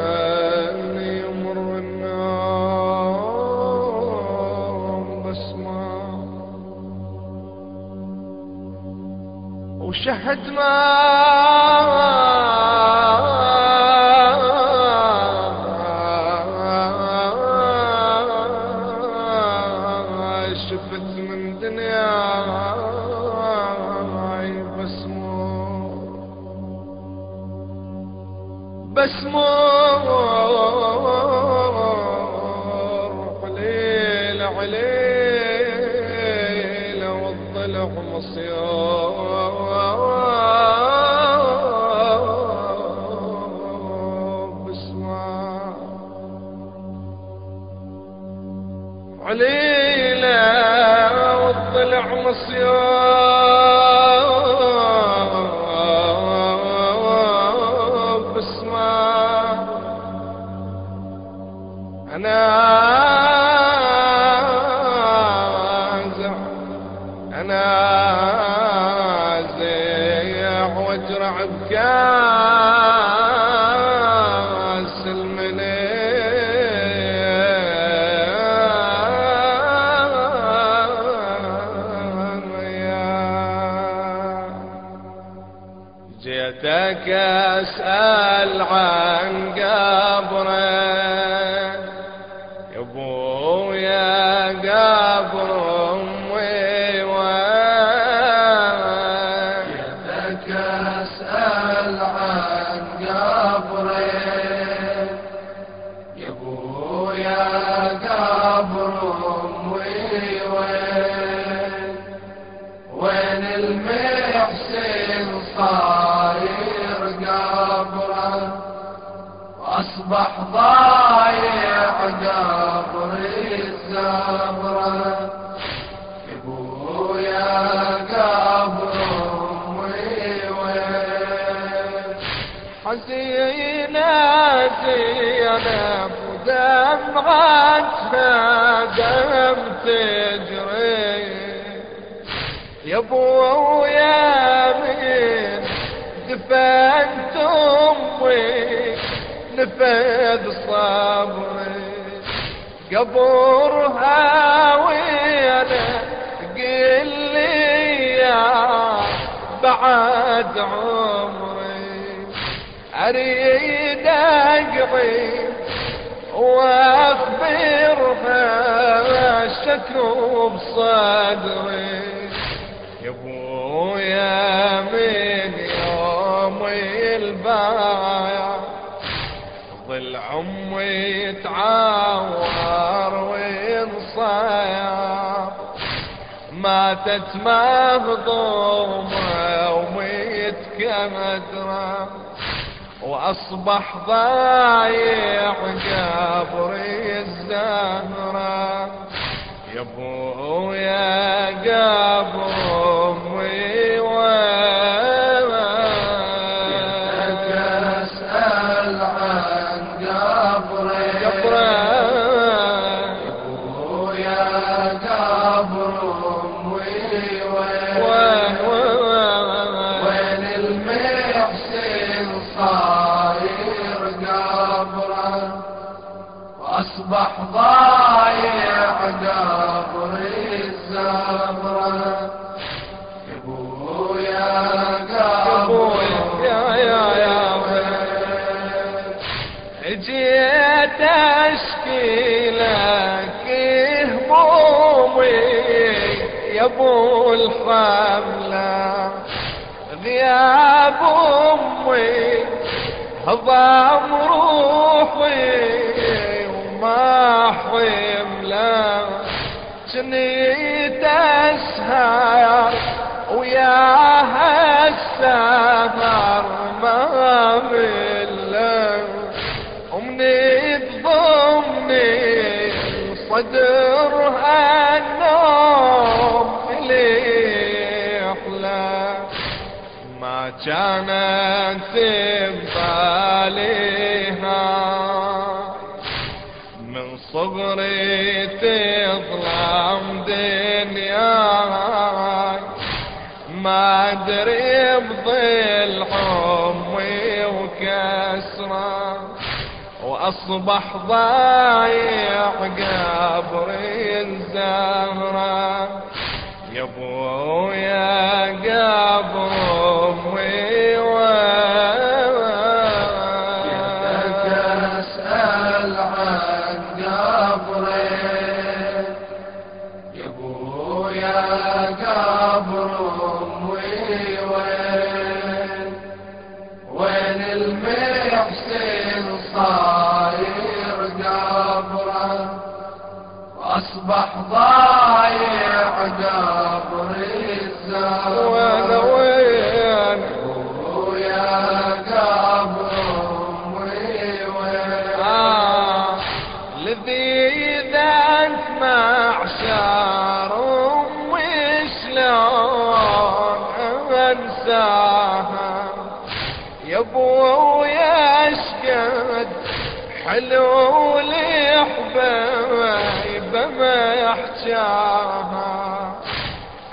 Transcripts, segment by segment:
العين يمر النوم وشهد ما والضلع مصياب بسمع عليلة والضلع مصياب جيتك أسأل عن ضايع قبر الزهره يا ابويا قبر حزينة زينب ودمعتها دم تجري يا ابويا من دفنت امي نفذ صبري قبرها وينا قل لي يا بعد عمري. أريد اقضي واخبرها الشكو بصدري. يا أبويا من يومي البايع ظل عمي يتعاور وينصايع ماتت مهضومة وميت كمدرة وأصبح ضايع قبري الزهرة. يا أبويا قبر واصبح ضايع قبر الزهره يا أبويا قبر يا يا يا جيت اشكي لك همومي يا أبو الحملة. غياب أمي هضم روحي. وما حمله جنيت اسهر وياها السهر ما مله ومني تضمني صدرها النوم ليحلى ما كانت أدري بظل حمي وكسرة. وأصبح ضايع قبري الزهرة. يا أبويا قبر أصبح ضايع قبر الزهر وأنا وين؟ ويا قبر امي وين؟ آه. الذي ذاك معشر وشلون أنساها. يا ابويا أشقد حلو لحبايب ما يحجاها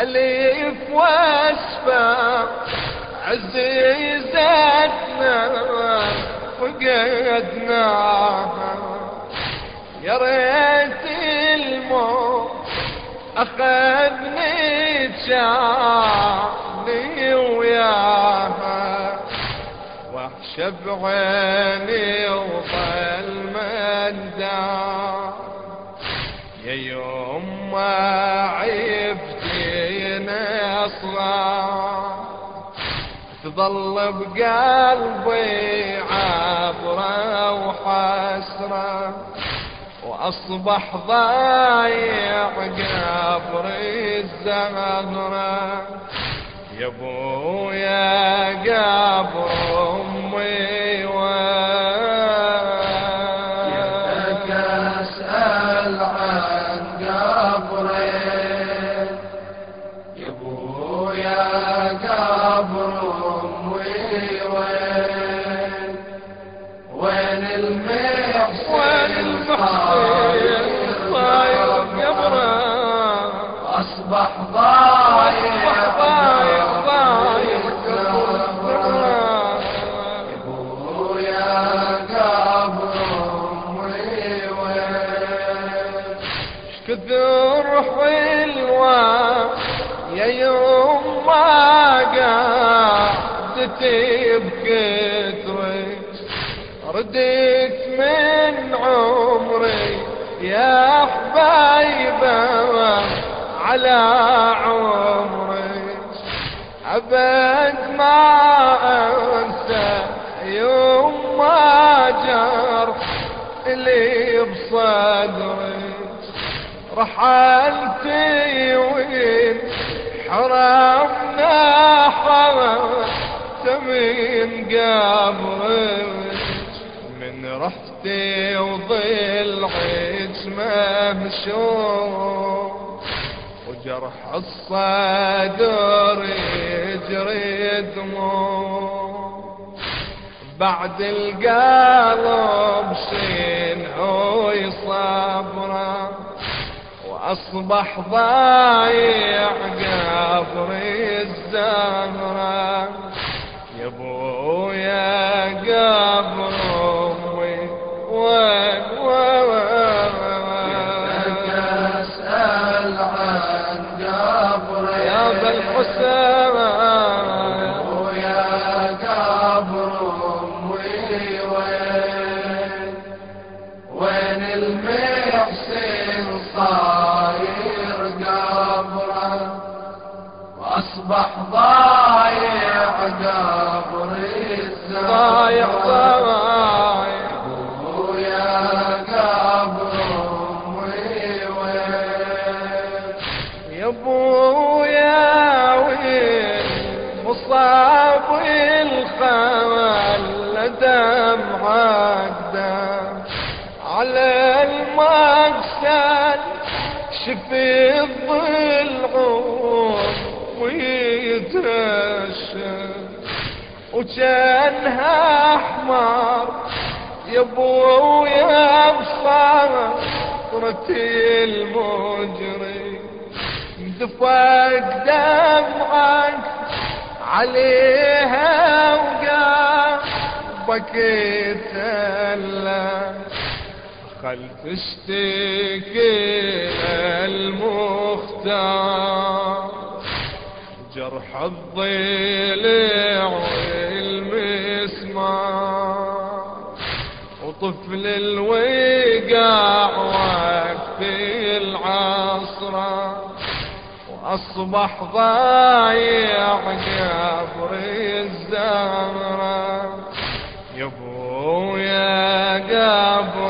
الف وأسفة عزيزتنا فقدناها يا ريت الموت أخذني تشاني وياها. وحش بعيني وظل من عيبتي نصغار تظل بقلبي عبرة وحسرة وأصبح ضايع قبري الزهرة يا أبويا قبر قعدتي بكثرك رديت من عمري يا حبايبة على عمري. أبد ما أنسى يوم ما جر اللي بصدري. رحلتي وين حرمنا حرمت من قبرك من رحتي وضلعك ممشوق وجرح الصدر يجري دموع. بعد القلب شنو يصبره وأصبح ضايع قبري الزهره واصبح ضايع قبر الزهر ضايع ويا قبر امي وين يا ابويا وين مصاب الخال دمعة دم على المقسل شفي الضلعون وجانها أحمر. يا ابويا بصارتي المجري دفاق دمعك عليها وقلبك يتألم خل تشتكي المختار جرح الضلع والمسمار وطفل الوقاع وقت العصرة وأصبح ضايع قبر الزهرة يا ابويا قبر